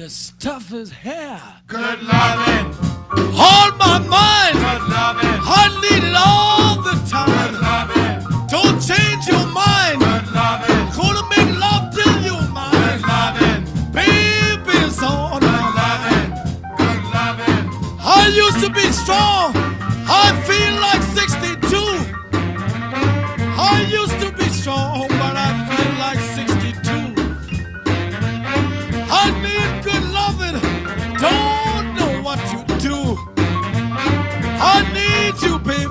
the stuff is here. Good loving. Hold my mind. Good loving. I need it all the time. Good loving. Don't change your mind. Good loving. Gonna make love till you're mine. Good loving. baby's on. Good loving. Good loving. I used to be strong. I feel like 62. I used to be strong. Stupid